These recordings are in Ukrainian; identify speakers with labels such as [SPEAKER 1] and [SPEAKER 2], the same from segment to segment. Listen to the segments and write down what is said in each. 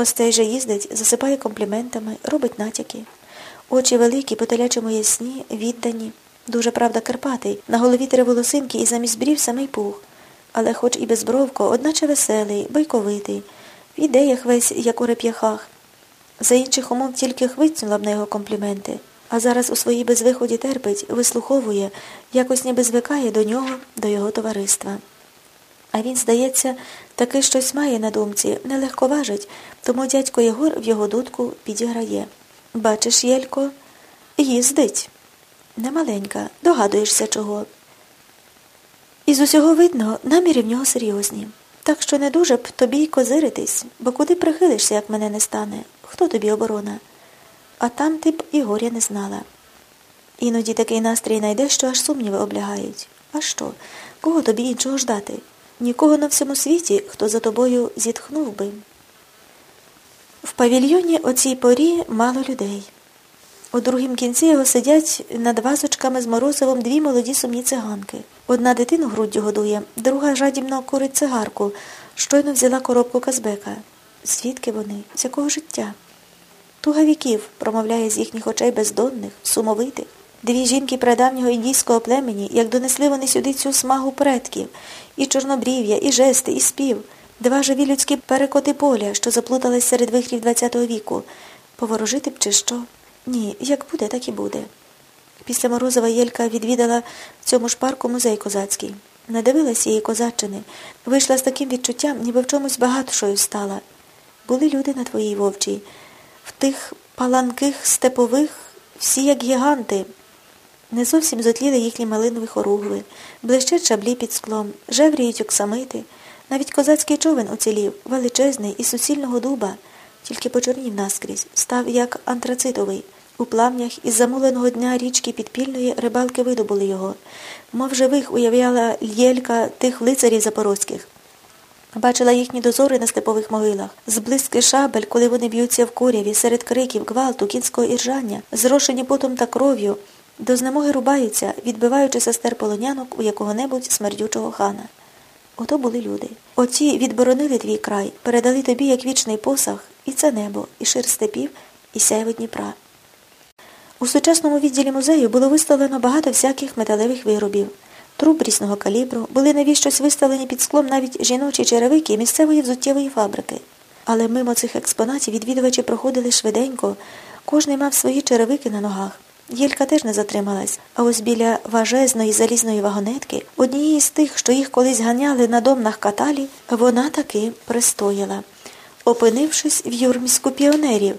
[SPEAKER 1] Остей же їздить, засипає компліментами, робить натяки. Очі великі, по телячому ясні, віддані. Дуже правда Карпатий, на голові три волосинки і замість брів самий пух. Але хоч і безбровко, одначе веселий, бойковитий, в ідеях весь, як у реп'яхах. За інших умов тільки хвицнула б на його компліменти, а зараз у своїй безвиході терпить, вислуховує, якось ніби звикає до нього, до його товариства. А він, здається, таки щось має на думці, нелегко важить, тому дядько Єгор в його дудку підіграє. Бачиш, Єлько, їздить. Немаленька, догадуєшся чого. Із усього видно, наміри в нього серйозні. Так що не дуже б тобі й козиритись, бо куди прихилишся, як мене не стане? Хто тобі оборона? А там ти б і горя не знала. Іноді такий настрій найде, що аж сумніви облягають. А що? Кого тобі іншого ждати? Нікого на всьому світі, хто за тобою зітхнув би. В павільйоні о цій порі мало людей. У другім кінці його сидять над вазочками з морозивом дві молоді сумні циганки. Одна дитину груддю годує, друга жадібно курить цигарку, щойно взяла коробку Казбека. Звідки вони? З якого життя? Туга віків, промовляє з їхніх очей бездонних, сумовитих. Дві жінки прадавнього індійського племені, як донесли вони сюди цю смагу предків, і чорнобрів'я, і жести, і спів, два живі людські перекоти поля, що заплутались серед вихрів ХХ віку. Поворожити б чи що? Ні, як буде, так і буде. Після Морозова Єлька відвідала в цьому ж парку музей козацький. Надивилась її козаччини, вийшла з таким відчуттям, ніби в чомусь багатшою стала. Були люди на твоїй вовчій, в тих паланких степових, всі як гіганти. Не зовсім зотліли їхні малинові хоругви, блищать шаблі під склом, жевріють оксамити. Навіть козацький човен уцілів, величезний і суцільного дуба, тільки почорнів наскрізь, став як антрацитовий. У плавнях із замуленого дня річки підпільної рибалки видобули його, мов живих уявляла лєлька тих лицарів запорозьких. Бачила їхні дозори на степових могилах, зблизьки шабель, коли вони б'ються в куряві, серед криків, гвалту, кінського іржання, зрошені потом та кров'ю, до знемоги рубаються, відбиваючи сестер полонянок у якого-небудь смердючого хана. Ото були люди. Оці відборонили твій край, передали тобі як вічний посаг, і це небо, і шир степів, і сяйво Дніпра. У сучасному відділі музею було виставлено багато всяких металевих виробів. Труб різного калібру, були навіщось виставлені під склом навіть жіночі черевики місцевої взуттєвої фабрики. Але мимо цих експонатів відвідувачі проходили швиденько, кожний мав свої черевики на ногах. Єлька теж не затрималась, а ось біля важезної залізної вагонетки, однієї з тих, що їх колись ганяли на домнах каталі, вона таки пристояла, опинившись в юрміську піонерів,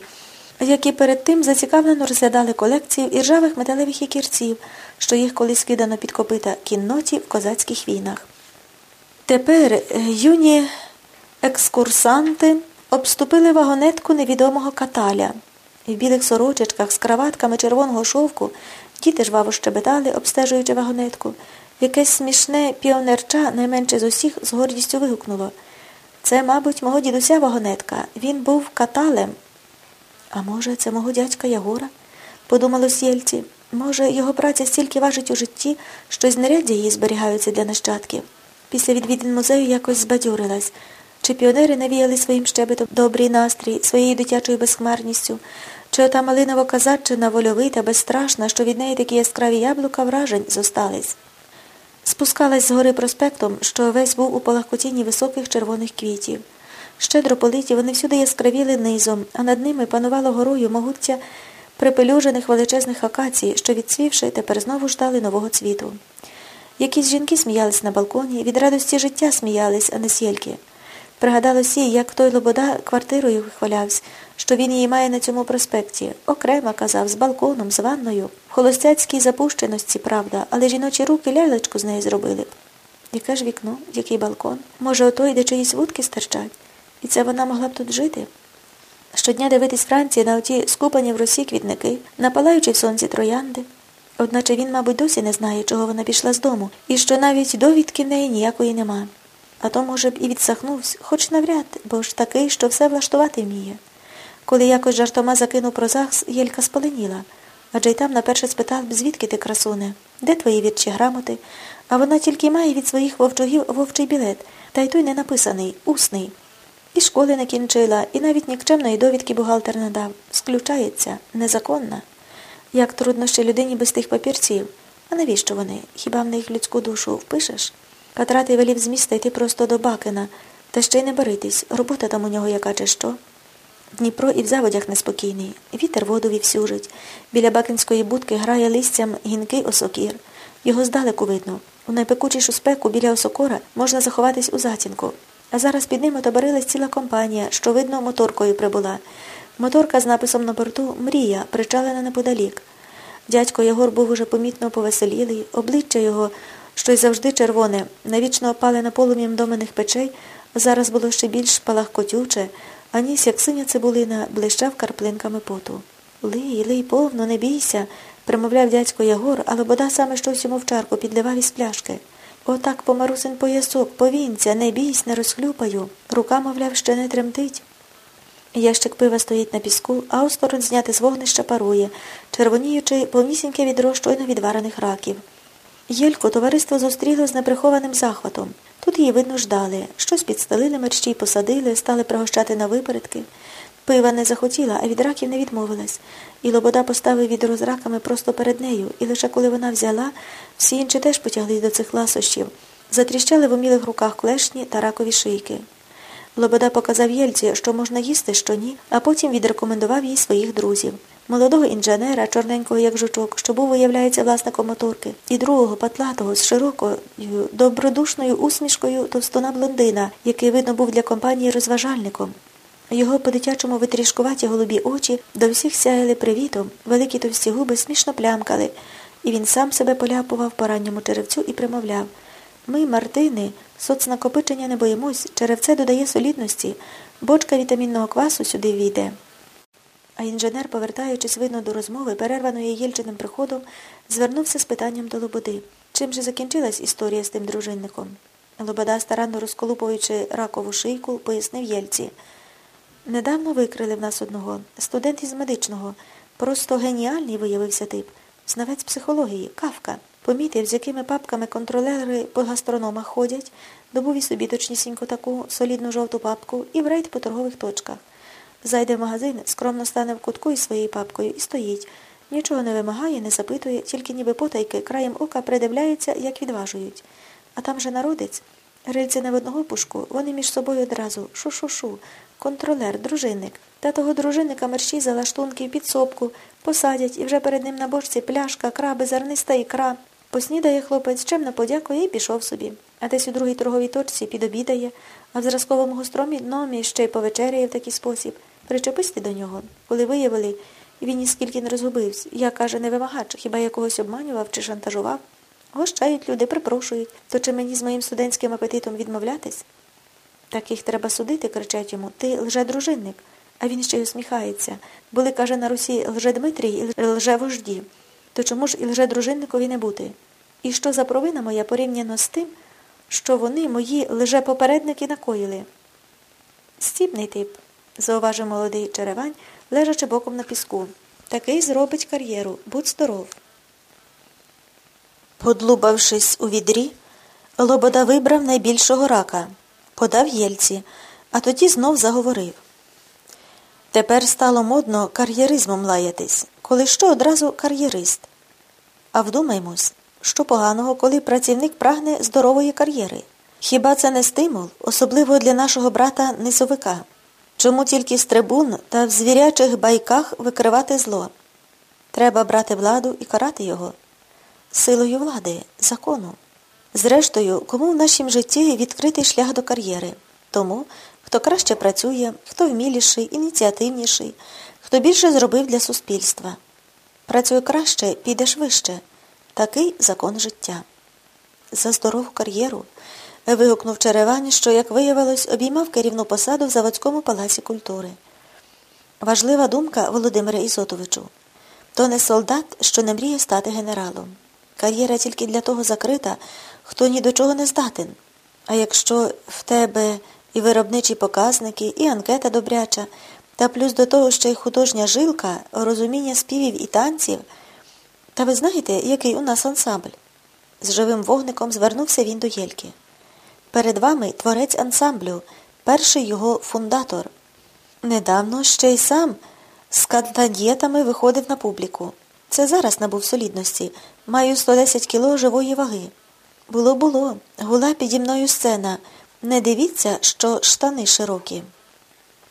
[SPEAKER 1] які перед тим зацікавлено розглядали колекцію іржавих металевих якірців, що їх колись кидано під копита кінноті в козацьких війнах. Тепер е, юні екскурсанти обступили вагонетку невідомого каталя. В білих сорочечках з краватками червоного шовку діти жваво щебетали, обстежуючи вагонетку. Якесь смішне піонерча найменше з усіх з гордістю вигукнуло. Це, мабуть, мого дідуся вагонетка. Він був каталем. А може, це мого дядька Ягора? подумало Сєльці. Може, його праця стільки важить у житті, що знаряддя її зберігаються для нащадків. Після відвідин музею якось збадьорилась. Чи піонери навіяли своїм щебетом добрий настрій, своєю дитячою безхмарністю, чи ота малинова казаччина вольовита, безстрашна, що від неї такі яскраві яблука вражень зостались. Спускалась з гори проспектом, що весь був у полагкотінні високих червоних квітів. Щедро политі вони всюди яскравіли низом, а над ними панувало горою могуття припелюжених величезних акацій, що, відцвівши, тепер знову ждали нового цвіту. Якісь жінки сміялись на балконі, від радості життя сміялись, а не сєльки. Пригадалось їй, як той Лобода квартирою вихвалявся, що він її має на цьому проспекті. Окремо, казав, з балконом, з ванною. В холостяцькій запущеності, правда, але жіночі руки лялечку з неї зробили б. Яке ж вікно, який балкон? Може, отой, де чиїсь вудки стирчать? І це вона могла б тут жити? Щодня дивитись Франції на оті скупані в росі квітники, напалаючи в сонці троянди. Одначе він, мабуть, досі не знає, чого вона пішла з дому, і що навіть довідки в неї ніякої нема. А то, може б, і відсахнувся, хоч навряд, бо ж такий, що все влаштувати вміє. Коли якось жартома закинув про ЗАГС, Єлька спаленіла. Адже й там наперше спитав, звідки ти, красуне, де твої вірчі грамоти, а вона тільки має від своїх вовчугів вовчий білет, та й той не написаний, усний. І школи не кінчила, і навіть нікчемної довідки бухгалтер не дав. Сключається, незаконна. Як трудно ще людині без тих папірців. А навіщо вони? Хіба в них людську душу впишеш? Катрати велів з йти просто до Бакина, та ще й не баритись. Робота там у нього яка чи що. Дніпро і в заводях неспокійний. Вітер воду вівсюжить. Біля бакинської будки грає листям гінкий осокір. Його здалеку видно. У найпекучішу спеку біля осокора можна заховатись у затінку. А зараз під ним отоборилась ціла компанія, що, видно, моторкою прибула. Моторка з написом на борту Мрія, причалена неподалік. Дядько Єгор був уже помітно повеселілий, обличчя його, що й завжди червоне, навічно опалене полум'ям домених печей, зараз було ще більш палахкотюче, а ніс, як синя цибулина, блищав карплинками поту. Лий, лий, повно, не бійся, примовляв дядько Ягор, але бода саме щось йому в чарку підливав із пляшки. Отак помарусин поясок, повінця, не бійсь, не розхлюпаю. Рука, мовляв, ще не тремтить. Ящик пива стоїть на піску, а осторонь зняти з вогнища парує, червоніючи повнісіньке відро щойно відварених раків. Єльку товариство зустріло з неприхованим захватом. Тут її, видно, ждали. Щось підстелили мерщій, посадили, стали пригощати на випередки. Пива не захотіла, а від раків не відмовилась. І Лобода поставив відро з раками просто перед нею, і лише коли вона взяла, всі інші теж потяглись до цих ласощів. Затріщали в умілих руках клешні та ракові шийки. Лобода показав Єльці, що можна їсти, що ні, а потім відрекомендував їй своїх друзів. Молодого інженера, чорненького, як жучок, що був, виявляється, власником моторки, і другого патлатого з широкою, добродушною усмішкою товстуна блондина, який, видно, був для компанії розважальником. Його по-дитячому витрішкуваті голубі очі до всіх сяяли привітом, великі товсті губи смішно плямкали, і він сам себе поляпував по ранньому черевцю і примовляв Ми, Мартини, соцнакопичення не боїмось, черевце додає солідності, бочка вітамінного квасу сюди війде. А інженер, повертаючись, видно до розмови, перерваної Єльчиним приходом, звернувся з питанням до Лободи. Чим же закінчилась історія з тим дружинником? Лобода, старанно розколупуючи ракову шийку, пояснив Єльці. Недавно викрили в нас одного. Студент із медичного. Просто геніальний виявився тип. Знавець психології, кавка. Помітив, з якими папками контролери по гастрономах ходять, добув і собі точнісінько таку солідну жовту папку і в рейд по торгових точках. Зайде в магазин, скромно стане в кутку із своєю папкою і стоїть. Нічого не вимагає, не запитує, тільки ніби потайки краєм ока придивляється, як відважують. А там же народець. Рильці не в одного пушку, вони між собою одразу шу-шу-шу, контролер, дружинник. Та того дружинника мерщій за лаштунки в підсобку, посадять, і вже перед ним на бочці пляшка, краби, зерниста ікра. Поснідає хлопець, чемно подякує і пішов собі. А десь у другій торговій точці підобідає, а в зразковому гостромі номі ще й повечеряє в такий спосіб. Причепись ти до нього. Коли виявили, він ніскільки не розгубився. Я, каже, не вимагач, хіба я когось обманював чи шантажував. Гощають люди, припрошують. То чи мені з моїм студентським апетитом відмовлятись? Таких треба судити, кричать йому. Ти лже-дружинник. А він ще й усміхається. Були, каже, на Русі лже-Дмитрій і лже-вожді. То чому ж і лже-дружинникові не бути? І що за провина моя порівняно з тим, що вони, мої лже-попередники, накоїли? Стібний тип, зауважив молодий Черевань, лежачи боком на піску. Такий зробить кар'єру. Будь здоров. Подлубавшись у відрі, Лобода вибрав найбільшого рака, подав Єльці, а тоді знов заговорив. Тепер стало модно кар'єризмом лаятись, коли що одразу кар'єрист. А вдумаймось, що поганого, коли працівник прагне здорової кар'єри. Хіба це не стимул, особливо для нашого брата низовика? Чому тільки з трибун та в звірячих байках викривати зло? Треба брати владу і карати його силою влади, закону. Зрештою, кому в нашім житті відкритий шлях до кар'єри? Тому, хто краще працює, хто вміліший, ініціативніший, хто більше зробив для суспільства. Працюй краще, підеш вище. Такий закон життя. За здорову кар'єру. Вигукнув Черевань, що, як виявилось, обіймав керівну посаду в Заводському палаці культури. Важлива думка Володимире Ізотовичу. То не солдат, що не мріє стати генералом. Кар'єра тільки для того закрита, хто ні до чого не здатен. А якщо в тебе і виробничі показники, і анкета добряча, та плюс до того ще й художня жилка, розуміння співів і танців, та ви знаєте, який у нас ансамбль? З живим вогником звернувся він до Єльки. Перед вами творець ансамблю, перший його фундатор. Недавно ще й сам з кантадєтами виходив на публіку. Це зараз набув солідності. Маю 110 кіло живої ваги. Було було, гула піді мною сцена. Не дивіться, що штани широкі.